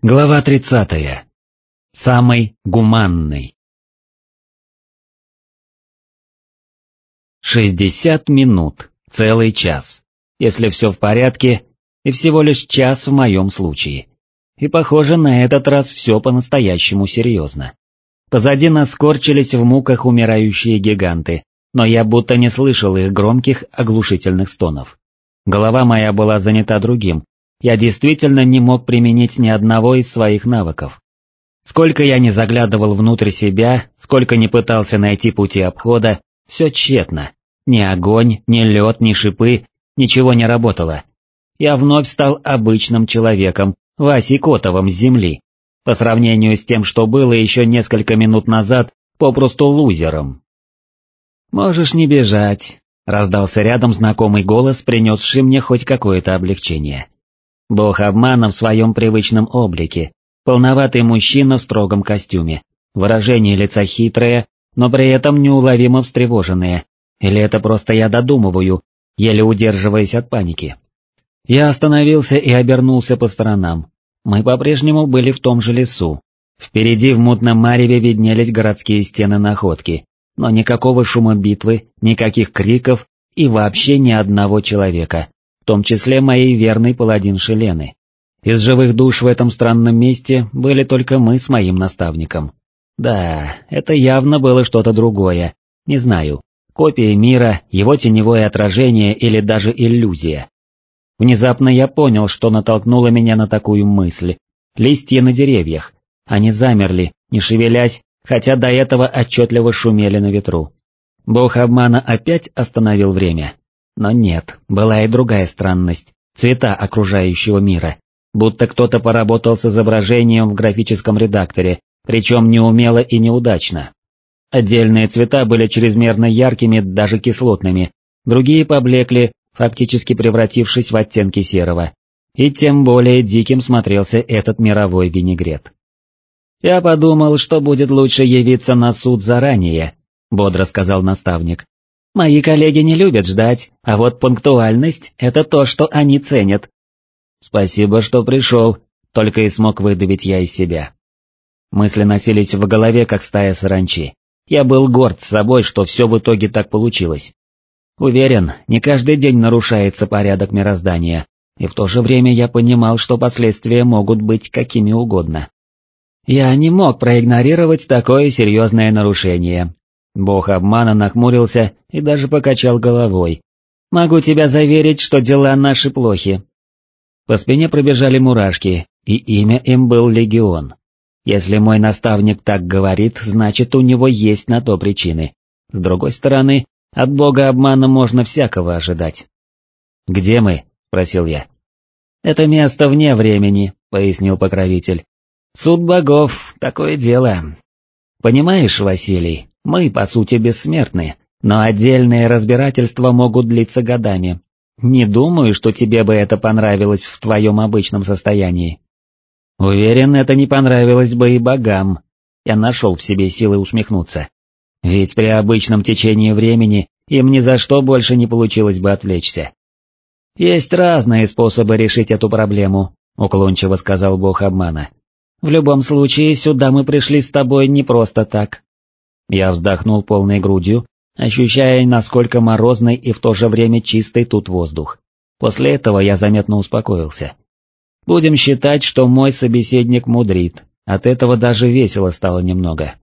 Глава 30. Самый гуманный. 60 минут, целый час, если все в порядке, и всего лишь час в моем случае. И похоже, на этот раз все по-настоящему серьезно. Позади нас скорчились в муках умирающие гиганты, но я будто не слышал их громких оглушительных стонов. Голова моя была занята другим, я действительно не мог применить ни одного из своих навыков. Сколько я не заглядывал внутрь себя, сколько не пытался найти пути обхода, все тщетно. Ни огонь, ни лед, ни шипы, ничего не работало. Я вновь стал обычным человеком, Васей Котовым с земли. По сравнению с тем, что было еще несколько минут назад, попросту лузером. «Можешь не бежать», — раздался рядом знакомый голос, принесший мне хоть какое-то облегчение. Бог обмана в своем привычном облике, полноватый мужчина в строгом костюме, выражение лица хитрое, но при этом неуловимо встревоженное, или это просто я додумываю, еле удерживаясь от паники. Я остановился и обернулся по сторонам. Мы по-прежнему были в том же лесу. Впереди в мутном мареве виднелись городские стены находки, но никакого шума битвы, никаких криков и вообще ни одного человека том числе моей верной паладинши Лены. Из живых душ в этом странном месте были только мы с моим наставником. Да, это явно было что-то другое, не знаю, копия мира, его теневое отражение или даже иллюзия. Внезапно я понял, что натолкнуло меня на такую мысль. Листья на деревьях. Они замерли, не шевелясь, хотя до этого отчетливо шумели на ветру. Бог обмана опять остановил время. Но нет, была и другая странность, цвета окружающего мира. Будто кто-то поработал с изображением в графическом редакторе, причем неумело и неудачно. Отдельные цвета были чрезмерно яркими, даже кислотными, другие поблекли, фактически превратившись в оттенки серого. И тем более диким смотрелся этот мировой винегрет. «Я подумал, что будет лучше явиться на суд заранее», — бодро сказал наставник. Мои коллеги не любят ждать, а вот пунктуальность — это то, что они ценят. Спасибо, что пришел, только и смог выдавить я из себя. Мысли носились в голове, как стая саранчи. Я был горд собой, что все в итоге так получилось. Уверен, не каждый день нарушается порядок мироздания, и в то же время я понимал, что последствия могут быть какими угодно. Я не мог проигнорировать такое серьезное нарушение, Бог обмана нахмурился и даже покачал головой. «Могу тебя заверить, что дела наши плохи». По спине пробежали мурашки, и имя им был Легион. Если мой наставник так говорит, значит у него есть на то причины. С другой стороны, от бога обмана можно всякого ожидать. «Где мы?» — спросил я. «Это место вне времени», — пояснил покровитель. «Суд богов — такое дело. Понимаешь, Василий, мы, по сути, бессмертны, но отдельные разбирательства могут длиться годами. Не думаю, что тебе бы это понравилось в твоем обычном состоянии. Уверен, это не понравилось бы и богам. Я нашел в себе силы усмехнуться. Ведь при обычном течении времени им ни за что больше не получилось бы отвлечься. «Есть разные способы решить эту проблему», — уклончиво сказал бог обмана. «В любом случае, сюда мы пришли с тобой не просто так. Я вздохнул полной грудью, ощущая, насколько морозный и в то же время чистый тут воздух. После этого я заметно успокоился. Будем считать, что мой собеседник мудрит, от этого даже весело стало немного.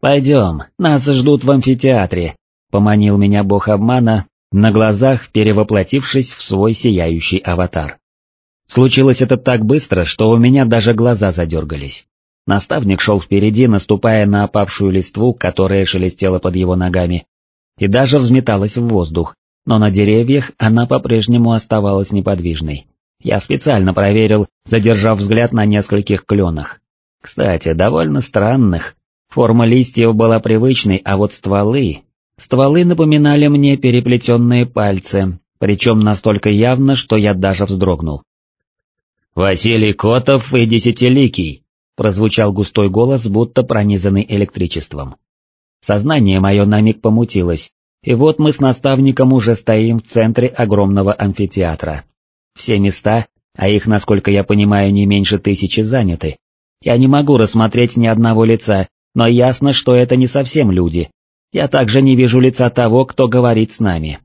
«Пойдем, нас ждут в амфитеатре», — поманил меня бог обмана, на глазах перевоплотившись в свой сияющий аватар. Случилось это так быстро, что у меня даже глаза задергались. Наставник шел впереди, наступая на опавшую листву, которая шелестела под его ногами, и даже взметалась в воздух, но на деревьях она по-прежнему оставалась неподвижной. Я специально проверил, задержав взгляд на нескольких кленах. Кстати, довольно странных. Форма листьев была привычной, а вот стволы... Стволы напоминали мне переплетенные пальцы, причем настолько явно, что я даже вздрогнул. «Василий Котов и Десятиликий», прозвучал густой голос, будто пронизанный электричеством. Сознание мое на миг помутилось, и вот мы с наставником уже стоим в центре огромного амфитеатра. Все места, а их, насколько я понимаю, не меньше тысячи заняты. Я не могу рассмотреть ни одного лица, но ясно, что это не совсем люди. Я также не вижу лица того, кто говорит с нами.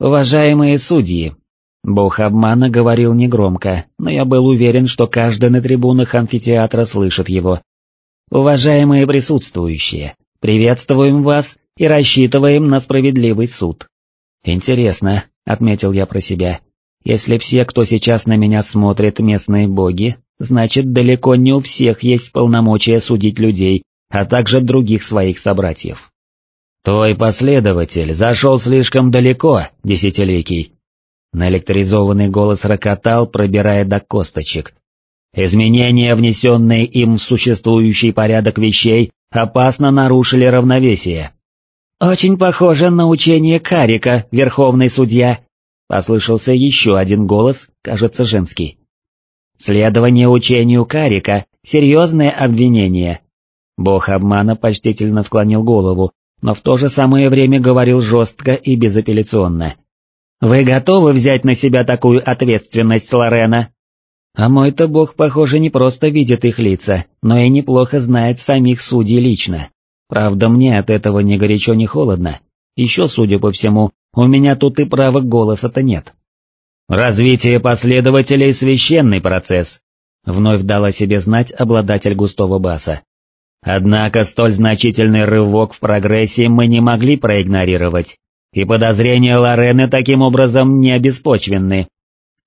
Уважаемые судьи, Бог обмана говорил негромко, но я был уверен, что каждый на трибунах амфитеатра слышит его. Уважаемые присутствующие, приветствуем вас и рассчитываем на справедливый суд. Интересно, отметил я про себя, если все, кто сейчас на меня смотрит, местные боги, значит далеко не у всех есть полномочия судить людей, а также других своих собратьев. Твой последователь зашел слишком далеко, десятиликий. Наэлектризованный голос рокотал, пробирая до косточек. Изменения, внесенные им в существующий порядок вещей, опасно нарушили равновесие. «Очень похоже на учение Карика, верховный судья», — послышался еще один голос, кажется, женский. «Следование учению Карика — серьезное обвинение». Бог обмана почтительно склонил голову, но в то же самое время говорил жестко и безапелляционно. «Вы готовы взять на себя такую ответственность, Лорена?» А мой-то бог, похоже, не просто видит их лица, но и неплохо знает самих судей лично. Правда, мне от этого ни горячо, ни холодно. Еще, судя по всему, у меня тут и права голоса-то нет. «Развитие последователей — священный процесс», — вновь дала себе знать обладатель густого баса. Однако столь значительный рывок в прогрессе мы не могли проигнорировать, и подозрения Лорены таким образом не обеспочвенны.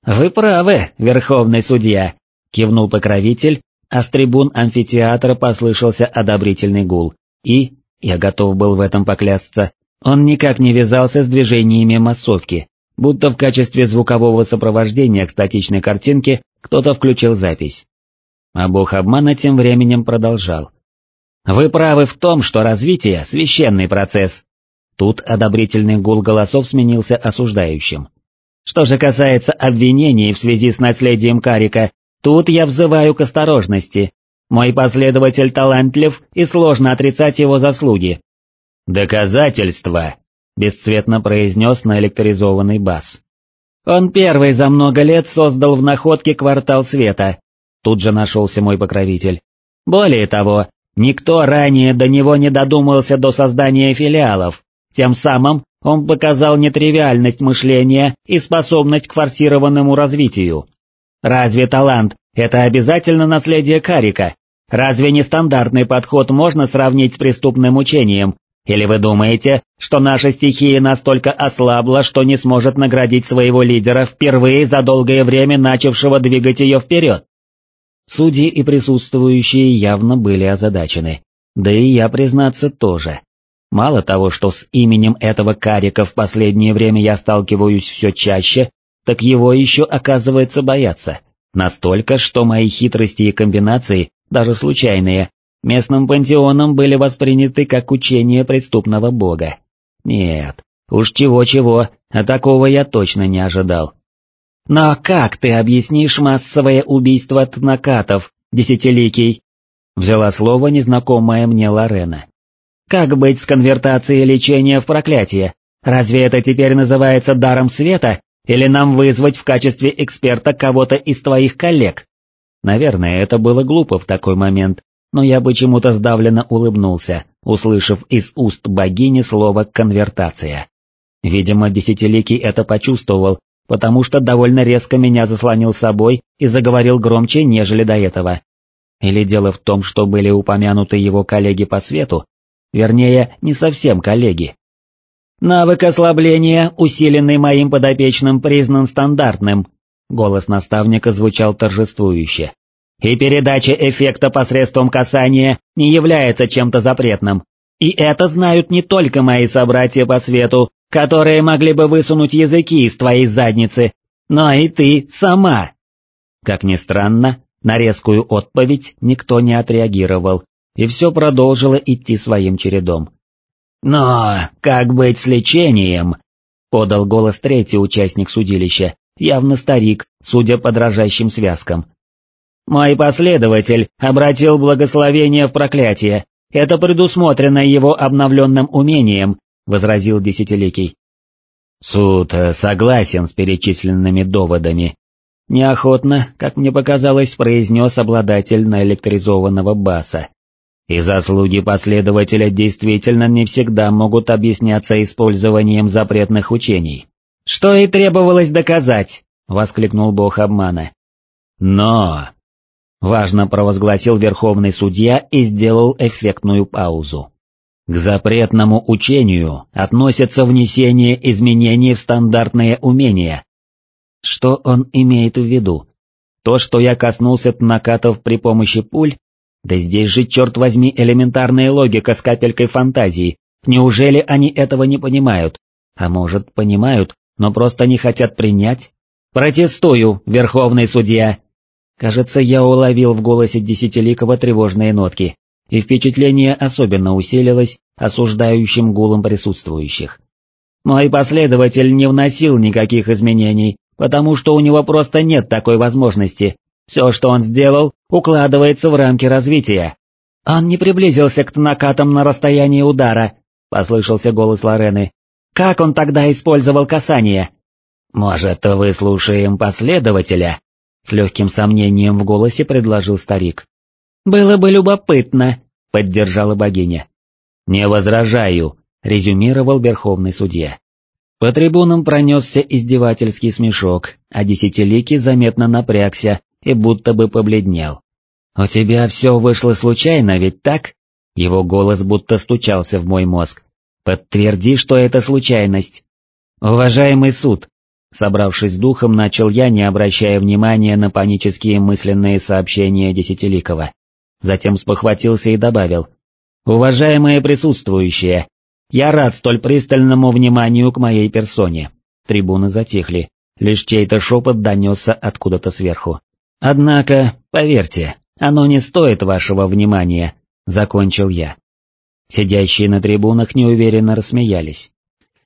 «Вы правы, верховный судья», — кивнул покровитель, а с трибун амфитеатра послышался одобрительный гул, и, я готов был в этом поклясться, он никак не вязался с движениями массовки, будто в качестве звукового сопровождения к статичной картинке кто-то включил запись. А бог обмана тем временем продолжал. Вы правы в том, что развитие – священный процесс. Тут одобрительный гул голосов сменился осуждающим. Что же касается обвинений в связи с наследием Карика, тут я взываю к осторожности. Мой последователь талантлив и сложно отрицать его заслуги. «Доказательства», — бесцветно произнес наэлектризованный бас. «Он первый за много лет создал в находке квартал света», — тут же нашелся мой покровитель. «Более того, Никто ранее до него не додумался до создания филиалов, тем самым он показал нетривиальность мышления и способность к форсированному развитию. Разве талант – это обязательно наследие Карика? Разве нестандартный подход можно сравнить с преступным учением? Или вы думаете, что наша стихия настолько ослабла, что не сможет наградить своего лидера впервые за долгое время начавшего двигать ее вперед? Судьи и присутствующие явно были озадачены, да и я, признаться, тоже. Мало того, что с именем этого карика в последнее время я сталкиваюсь все чаще, так его еще оказывается бояться. Настолько, что мои хитрости и комбинации, даже случайные, местным пантеоном были восприняты как учение преступного бога. Нет, уж чего-чего, а такого я точно не ожидал. Но как ты объяснишь массовое убийство тнакатов, десятиликий? Взяла слово незнакомая мне Лорена. Как быть с конвертацией лечения в проклятие? Разве это теперь называется даром света, или нам вызвать в качестве эксперта кого-то из твоих коллег? Наверное, это было глупо в такой момент, но я почему-то сдавленно улыбнулся, услышав из уст богини слово «конвертация». Видимо, Десятиликий это почувствовал потому что довольно резко меня заслонил собой и заговорил громче, нежели до этого. Или дело в том, что были упомянуты его коллеги по свету, вернее, не совсем коллеги. «Навык ослабления, усиленный моим подопечным, признан стандартным», голос наставника звучал торжествующе. «И передача эффекта посредством касания не является чем-то запретным. И это знают не только мои собратья по свету, которые могли бы высунуть языки из твоей задницы, но и ты сама. Как ни странно, на резкую отповедь никто не отреагировал, и все продолжило идти своим чередом. «Но как быть с лечением?» — подал голос третий участник судилища, явно старик, судя по дрожащим связкам. «Мой последователь обратил благословение в проклятие, это предусмотрено его обновленным умением, — возразил Десятиликий. «Суд э, согласен с перечисленными доводами», неохотно, как мне показалось, произнес обладатель наэлектризованного баса. И заслуги последователя действительно не всегда могут объясняться использованием запретных учений. «Что и требовалось доказать!» — воскликнул бог обмана. «Но...» — важно провозгласил верховный судья и сделал эффектную паузу. К запретному учению относятся внесение изменений в стандартные умения. Что он имеет в виду? То, что я коснулся накатов при помощи пуль? Да здесь же, черт возьми, элементарная логика с капелькой фантазии. Неужели они этого не понимают? А может, понимают, но просто не хотят принять? Протестую, верховный судья! Кажется, я уловил в голосе Десятиликова тревожные нотки и впечатление особенно усилилось осуждающим гулом присутствующих. Мой последователь не вносил никаких изменений, потому что у него просто нет такой возможности. Все, что он сделал, укладывается в рамки развития. Он не приблизился к накатам на расстоянии удара, послышался голос Лорены. Как он тогда использовал касание? Может, выслушаем последователя? С легким сомнением в голосе предложил старик. «Было бы любопытно», — поддержала богиня. «Не возражаю», — резюмировал верховный судья. По трибунам пронесся издевательский смешок, а десятиликий заметно напрягся и будто бы побледнел. «У тебя все вышло случайно, ведь так?» Его голос будто стучался в мой мозг. «Подтверди, что это случайность». «Уважаемый суд», собравшись духом, начал я, не обращая внимания на панические мысленные сообщения Десятиликова затем спохватился и добавил. «Уважаемые присутствующие, я рад столь пристальному вниманию к моей персоне». Трибуны затихли, лишь чей-то шепот донесся откуда-то сверху. «Однако, поверьте, оно не стоит вашего внимания», — закончил я. Сидящие на трибунах неуверенно рассмеялись.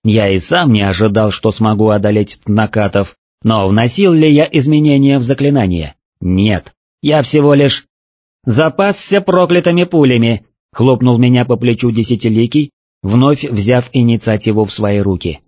Я и сам не ожидал, что смогу одолеть накатов, но вносил ли я изменения в заклинание? Нет, я всего лишь «Запасся проклятыми пулями!» — хлопнул меня по плечу десятиликий, вновь взяв инициативу в свои руки.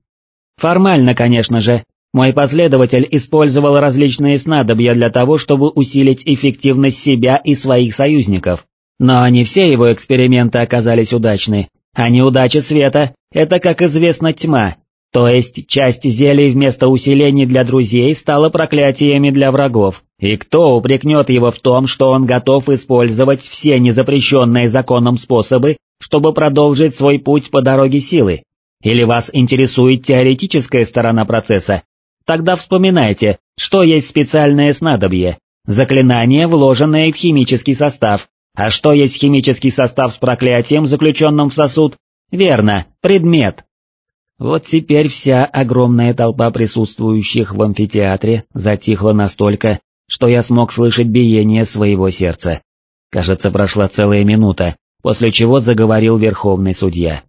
Формально, конечно же, мой последователь использовал различные снадобья для того, чтобы усилить эффективность себя и своих союзников. Но не все его эксперименты оказались удачны, а неудача света — это, как известно, тьма, то есть часть зелий вместо усилений для друзей стала проклятиями для врагов, и кто упрекнет его в том, что он готов использовать все незапрещенные законом способы, чтобы продолжить свой путь по дороге силы? Или вас интересует теоретическая сторона процесса? Тогда вспоминайте, что есть специальное снадобье, заклинание, вложенное в химический состав, а что есть химический состав с проклятием, заключенным в сосуд? Верно, предмет. Вот теперь вся огромная толпа присутствующих в амфитеатре затихла настолько, что я смог слышать биение своего сердца. Кажется, прошла целая минута, после чего заговорил верховный судья.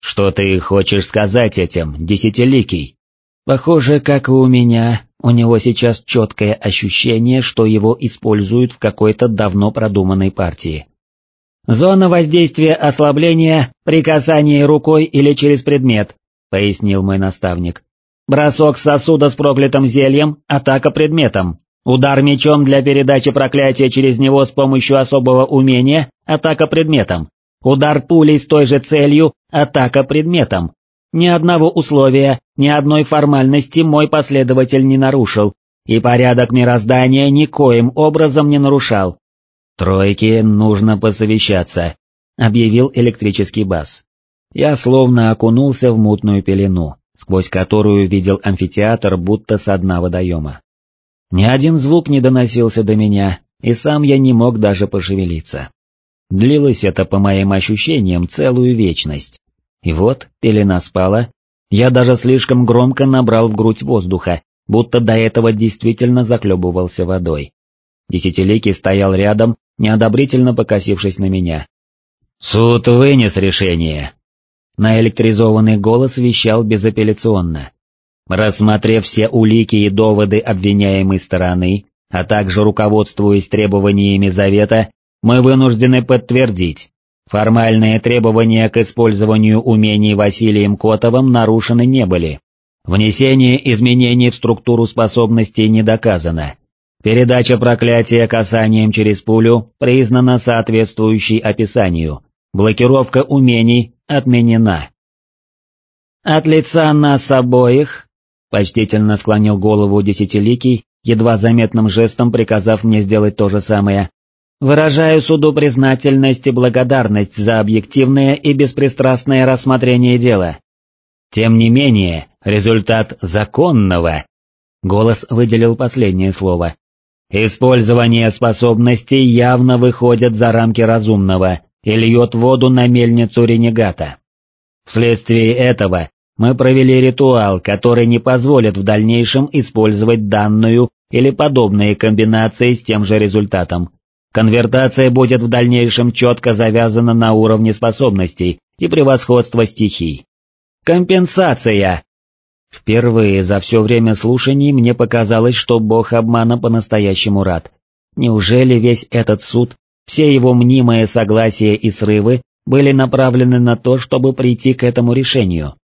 «Что ты хочешь сказать этим, десятиликий?» Похоже, как и у меня, у него сейчас четкое ощущение, что его используют в какой-то давно продуманной партии. Зона воздействия ослабления при касании рукой или через предмет, пояснил мой наставник. Бросок сосуда с проклятым зельем, атака предметом. Удар мечом для передачи проклятия через него с помощью особого умения, атака предметом. Удар пулей с той же целью, атака предметом. Ни одного условия, ни одной формальности мой последователь не нарушил, и порядок мироздания никоим образом не нарушал. «Тройке нужно посовещаться», — объявил электрический бас. Я словно окунулся в мутную пелену, сквозь которую видел амфитеатр будто со дна водоема. Ни один звук не доносился до меня, и сам я не мог даже пошевелиться. Длилось это, по моим ощущениям, целую вечность. И вот, пелена спала, я даже слишком громко набрал в грудь воздуха, будто до этого действительно заклебывался водой. Десятиликий стоял рядом, неодобрительно покосившись на меня. «Суд вынес решение», Наэлектризованный голос вещал безапелляционно. Рассмотрев все улики и доводы обвиняемой стороны, а также руководствуясь требованиями Завета, мы вынуждены подтвердить, формальные требования к использованию умений Василием Котовым нарушены не были. Внесение изменений в структуру способностей не доказано. Передача проклятия касанием через пулю признана соответствующей описанию. Блокировка умений отменена. «От лица нас обоих», — почтительно склонил голову десятиликий, едва заметным жестом приказав мне сделать то же самое, «выражаю суду признательность и благодарность за объективное и беспристрастное рассмотрение дела. Тем не менее, результат законного...» Голос выделил последнее слово. «Использование способностей явно выходит за рамки разумного и льет воду на мельницу ренегата. Вследствие этого мы провели ритуал, который не позволит в дальнейшем использовать данную или подобные комбинации с тем же результатом. Конвертация будет в дальнейшем четко завязана на уровне способностей и превосходства стихий. Компенсация! Впервые за все время слушаний мне показалось, что бог обмана по-настоящему рад. Неужели весь этот суд, все его мнимые согласия и срывы были направлены на то, чтобы прийти к этому решению?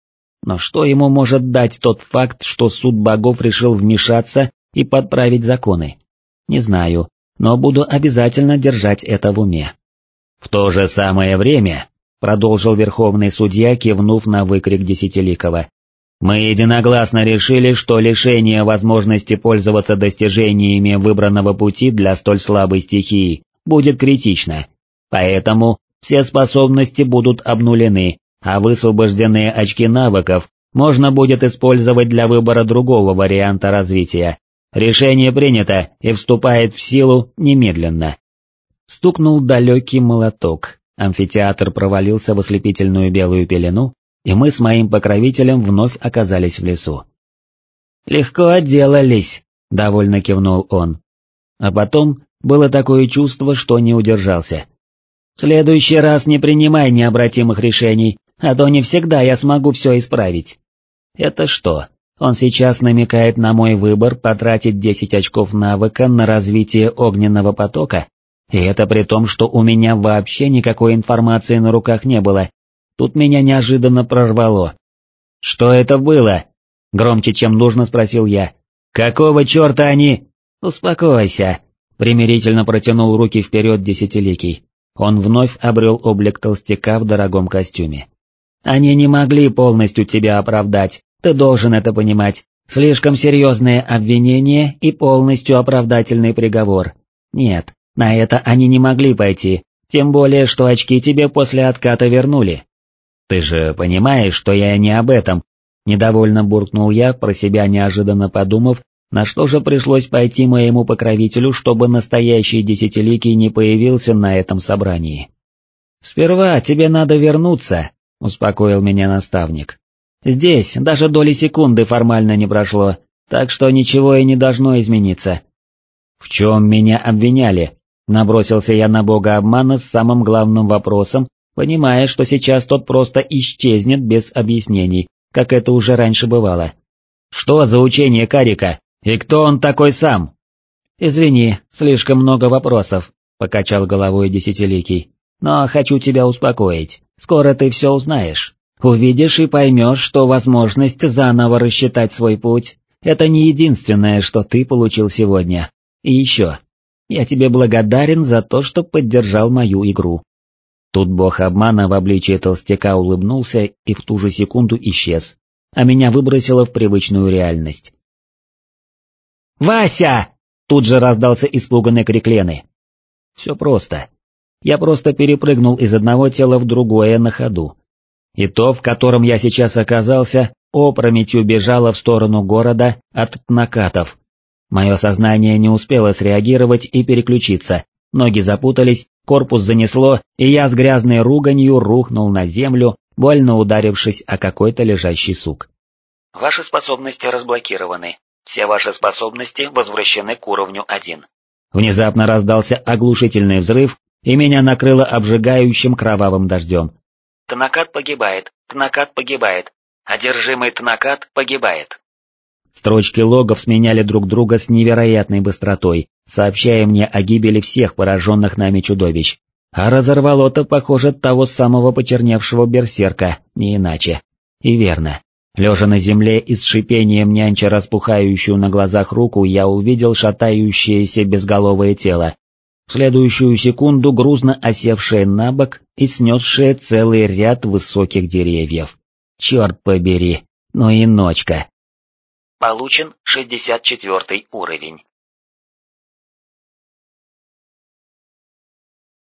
Но что ему может дать тот факт, что суд богов решил вмешаться и подправить законы? Не знаю, но буду обязательно держать это в уме. В то же самое время, продолжил верховный судья, кивнув на выкрик Десятиликова, мы единогласно решили, что лишение возможности пользоваться достижениями выбранного пути для столь слабой стихии будет критично, поэтому все способности будут обнулены, а высвобожденные очки навыков можно будет использовать для выбора другого варианта развития. Решение принято и вступает в силу немедленно. Стукнул далекий молоток, амфитеатр провалился в ослепительную белую пелену, и мы с моим покровителем вновь оказались в лесу. «Легко отделались», — довольно кивнул он. А потом было такое чувство, что не удержался. «В следующий раз не принимай необратимых решений, а то не всегда я смогу все исправить. Это что, он сейчас намекает на мой выбор потратить 10 очков навыка на развитие огненного потока? И это при том, что у меня вообще никакой информации на руках не было. Тут меня неожиданно прорвало. «Что это было?» Громче, чем нужно, спросил я. «Какого черта они...» «Успокойся», примирительно протянул руки вперед десятиликий. Он вновь обрел облик толстяка в дорогом костюме. Они не могли полностью тебя оправдать, ты должен это понимать. Слишком серьезное обвинение и полностью оправдательный приговор. Нет, на это они не могли пойти, тем более, что очки тебе после отката вернули. Ты же понимаешь, что я не об этом, недовольно буркнул я, про себя неожиданно подумав, на что же пришлось пойти моему покровителю, чтобы настоящий десятиликий не появился на этом собрании. «Сперва тебе надо вернуться», — успокоил меня наставник. «Здесь даже доли секунды формально не прошло, так что ничего и не должно измениться». «В чем меня обвиняли?» Набросился я на бога обмана с самым главным вопросом, понимая, что сейчас тот просто исчезнет без объяснений, как это уже раньше бывало. «Что за учение Карика? И кто он такой сам?» «Извини, слишком много вопросов», — покачал головой Десятиликий. «Но хочу тебя успокоить. Скоро ты все узнаешь. Увидишь и поймешь, что возможность заново рассчитать свой путь — это не единственное, что ты получил сегодня. И еще, я тебе благодарен за то, что поддержал мою игру». Тут бог обмана в обличии толстяка улыбнулся и в ту же секунду исчез, а меня выбросило в привычную реальность. «Вася!» — тут же раздался испуганный крик Лены. Все просто. Я просто перепрыгнул из одного тела в другое на ходу. И то, в котором я сейчас оказался, опрометью бежало в сторону города от накатов. Мое сознание не успело среагировать и переключиться, ноги запутались, корпус занесло, и я с грязной руганью рухнул на землю, больно ударившись о какой-то лежащий сук. Ваши способности разблокированы. Все ваши способности возвращены к уровню 1. Внезапно раздался оглушительный взрыв, и меня накрыло обжигающим кровавым дождем. Тнакат погибает, Тнакат погибает, одержимый Тнакат погибает. Строчки логов сменяли друг друга с невероятной быстротой, сообщая мне о гибели всех пораженных нами чудовищ. А разорвало-то, похоже, того самого почерневшего берсерка, не иначе. И верно. Лежа на земле и с шипением нянча распухающую на глазах руку, я увидел шатающееся безголовое тело, следующую секунду грузно осевшее на бок и снесшее целый ряд высоких деревьев. Черт побери, ну и ночка. Получен 64 уровень.